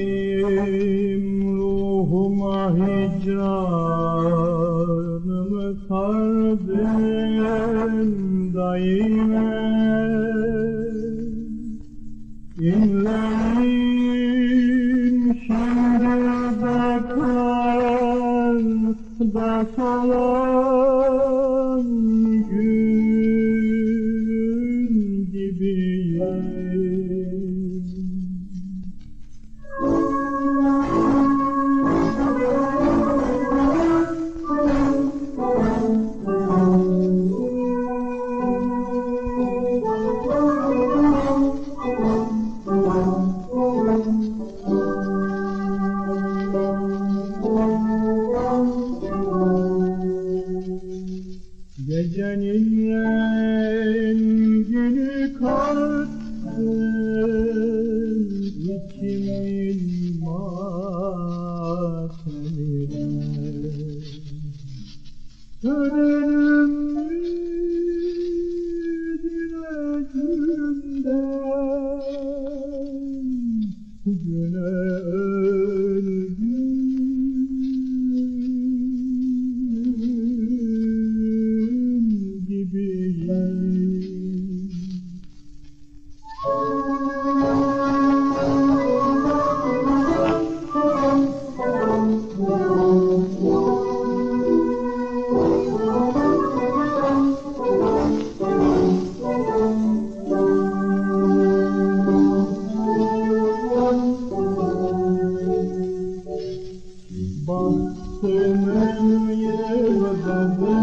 Dertliyim ruhuma hicranımı sardım daime Um... Ooh.